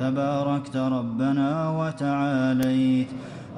تباركت ربنا وتعاليت.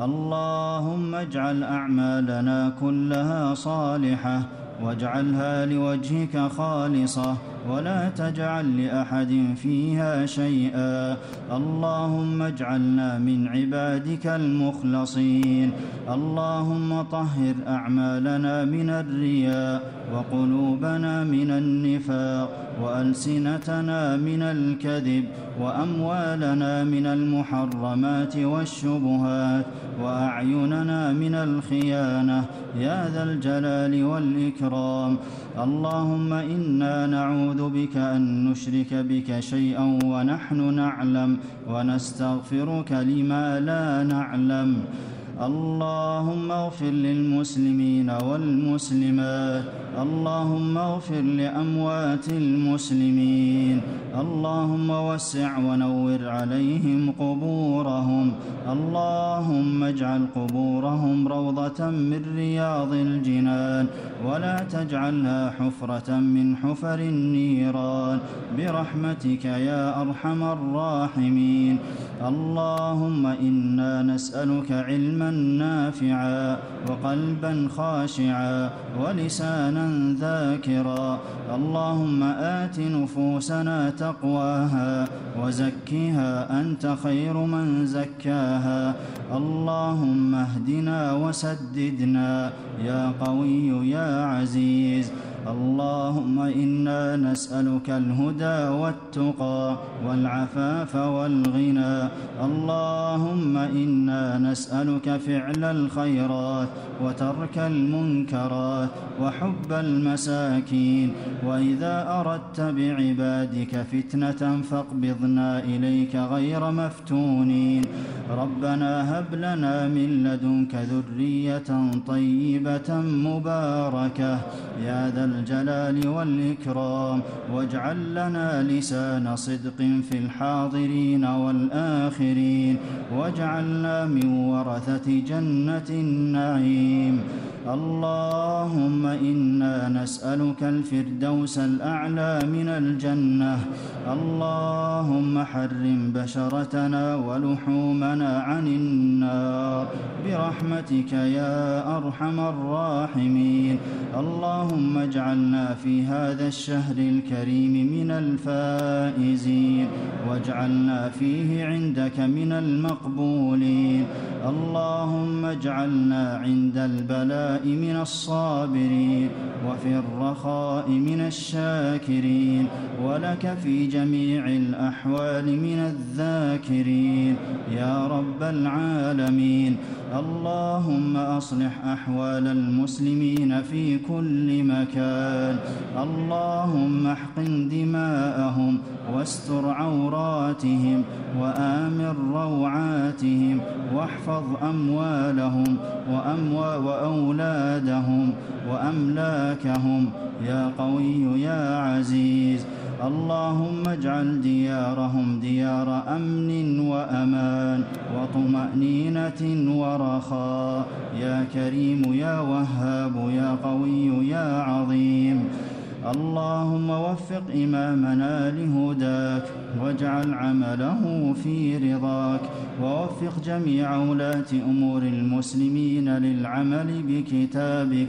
اللهم اجعل أعمالنا كلها صالحة واجعلها لوجهك خالصة. ولا تجعل لأحد فيها شيئا. اللهم اجعلنا من عبادك المخلصين. اللهم طهر أعمالنا من الرياء وقلوبنا من النفاق وألسنتنا من الكذب وأموالنا من المحرمات والشبهات وأعيننا من الخيانة. يا ذا الجلال والإكرام. اللهم إنا نعوذ بك أن نشرك بك شيئا ونحن نعلم ونستغفرك لما لا نعلم. اللهم اغفر للمسلمين والمسلمات. اللهم اغفر لأموات المسلمين. اللهم وسع ونور عليهم قبورهم. اللهم اجعل قبورهم روضة من رياض الجنان. ولا تجعلها حفرة من حفر النيران. برحمتك يا أرحم الراحمين. اللهم إنا نسألك علما نافعا وقلبا خاشعا ولسانا ذاكرا. اللهم آت نفوسنا تقواها وزكها أنت خير من زكاها. اللهم اهدنا وسددنا. يا قوي يا عزيز اللهم إنا نسألك الهدى والتقى والعفاف والغنى. اللهم إنا نسألك فعل الخيرات وترك المنكرات وحب المساكين. وإذا أردت بعبادك فتنة فاقبضنا إليك غير مفتونين. ربنا هب لنا من لدنك ذرية طيبة مباركة. يا ذا الجلال والإكرام واجعل لنا لسان صدق في الحاضرين والآخرين واجعلنا من ورثة جنة النعيم. اللهم إنا نسألك الفردوس الأعلى من الجنة. اللهم حرم بشرتنا ولحومنا عن النار. برحمتك يا أرحم الراحمين. اللهم اجعلنا في هذا الشهر الكريم من الفائزين. واجعلنا فيه عندك من المقبولين. اللهم اجعلنا عند البلاء من الصابرين. وفي الرخاء من الشاكرين ولك في جميع الأحوال من الذاكرين. يا رب العالمين اللهم أصلح أحوال المسلمين في كل مكان. اللهم احقن دماءهم واستر عوراتهم وآمن روعاتهم واحفظ أموالهم وأموى وأولادهم وأملاكهم. يا قوي يا عزيز اللهم اجعل ديارهم ديار أمن وأمان وطمأنينة ورخاء. يا كريم يا وهاب يا قوي يا عظيم. اللهم وفق إمامنا لهداك واجعل عمله في رضاك ووفق جميع ولاة أمور المسلمين للعمل بكتابك